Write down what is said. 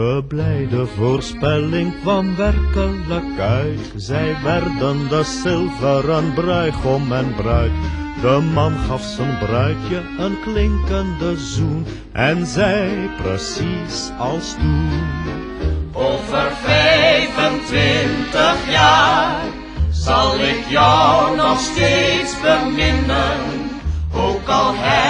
De blijde voorspelling kwam werkelijk uit. Zij werden de zilveren bruigom en bruid. De man gaf zijn bruidje een klinkende zoen en zei precies als toen. Over 25 jaar zal ik jou nog steeds beminnen, ook al hebben